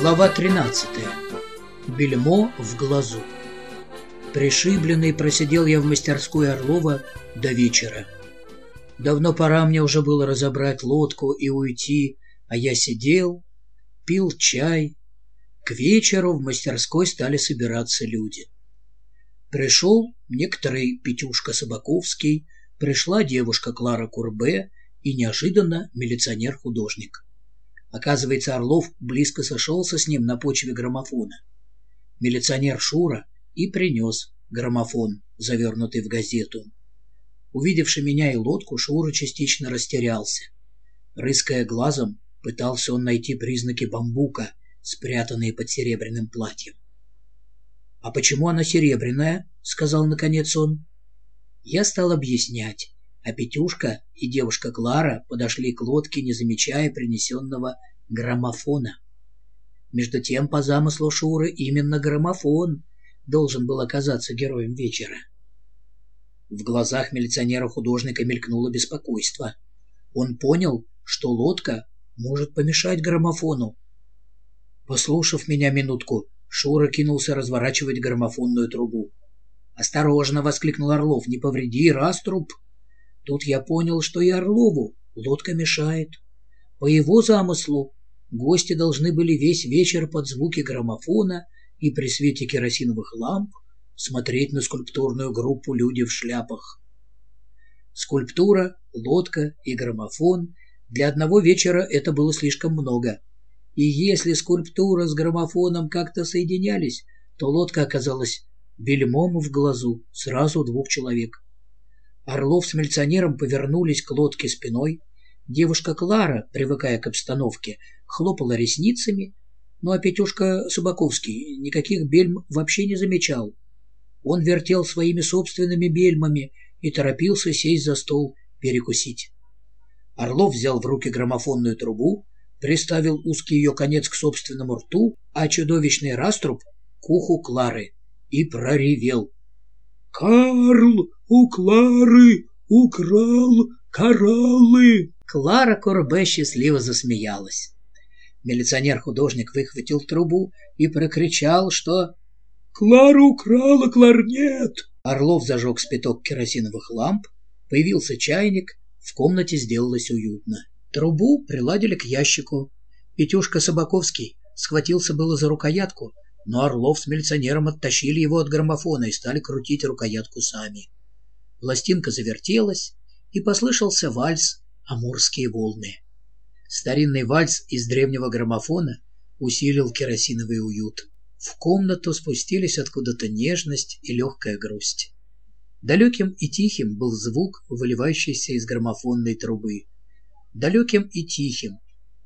Глава 13. Бельмо в глазу. Пришибленный просидел я в мастерской Орлова до вечера. Давно пора мне уже было разобрать лодку и уйти, а я сидел, пил чай. К вечеру в мастерской стали собираться люди. Пришел некоторый Петюшка Собаковский, пришла девушка Клара Курбе и неожиданно милиционер-художник. Оказывается, Орлов близко сошелся с ним на почве граммофона. Милиционер Шура и принес граммофон, завернутый в газету. Увидевши меня и лодку, Шура частично растерялся. Рыская глазом, пытался он найти признаки бамбука, спрятанные под серебряным платьем. — А почему она серебряная? — сказал наконец он. Я стал объяснять, а Петюшка и девушка Клара подошли к лодке, не замечая принесенного граммофона. Между тем, по замыслу Шуры, именно граммофон должен был оказаться героем вечера. В глазах милиционера-художника мелькнуло беспокойство. Он понял, что лодка может помешать граммофону. Послушав меня минутку, Шура кинулся разворачивать граммофонную трубу. «Осторожно!» — воскликнул Орлов. «Не повреди раструб!» Тут я понял, что и Орлову лодка мешает. По его замыслу гости должны были весь вечер под звуки граммофона и при свете керосиновых ламп смотреть на скульптурную группу «Люди в шляпах». Скульптура, лодка и граммофон для одного вечера это было слишком много. И если скульптура с граммофоном как-то соединялись, то лодка оказалась бельмом в глазу сразу двух человек. Орлов с милиционером повернулись к лодке спиной. Девушка Клара, привыкая к обстановке, хлопала ресницами, ну а Петюшка Собаковский никаких бельм вообще не замечал. Он вертел своими собственными бельмами и торопился сесть за стол перекусить. Орлов взял в руки граммофонную трубу, приставил узкий ее конец к собственному рту, а чудовищный раструб — к уху Клары, и проревел. «Карл у Клары украл кораллы!» Клара Курбе счастливо засмеялась. Милиционер-художник выхватил трубу и прокричал, что «Клара украла кларнет!» Орлов зажег спиток керосиновых ламп, появился чайник, в комнате сделалось уютно. Трубу приладили к ящику. Петюшка Собаковский схватился было за рукоятку, но Орлов с милиционером оттащили его от граммофона и стали крутить рукоятку сами. Пластинка завертелась, и послышался вальс «Амурские волны». Старинный вальс из древнего граммофона усилил керосиновый уют. В комнату спустились откуда-то нежность и легкая грусть. Далеким и тихим был звук, выливающийся из граммофонной трубы. Далеким и тихим,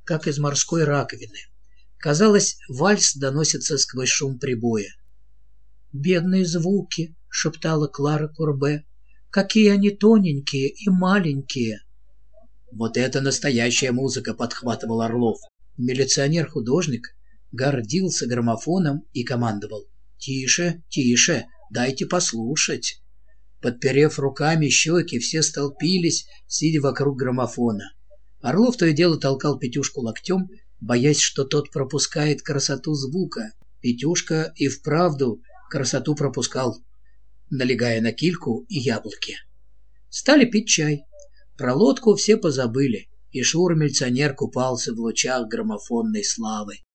как из морской раковины. Казалось, вальс доносится сквозь шум прибоя. «Бедные звуки!» — шептала Клара Курбе. «Какие они тоненькие и маленькие!» «Вот это настоящая музыка!» — подхватывал Орлов. Милиционер-художник гордился граммофоном и командовал. «Тише, тише, дайте послушать!» Подперев руками щеки, все столпились, сидя вокруг граммофона. Орлов то и дело толкал Петюшку локтем, боясь, что тот пропускает красоту звука. Петюшка и вправду красоту пропускал, налегая на кильку и яблоки. Стали пить чай. Про лодку все позабыли, и Шур-милиционер купался в лучах граммофонной славы.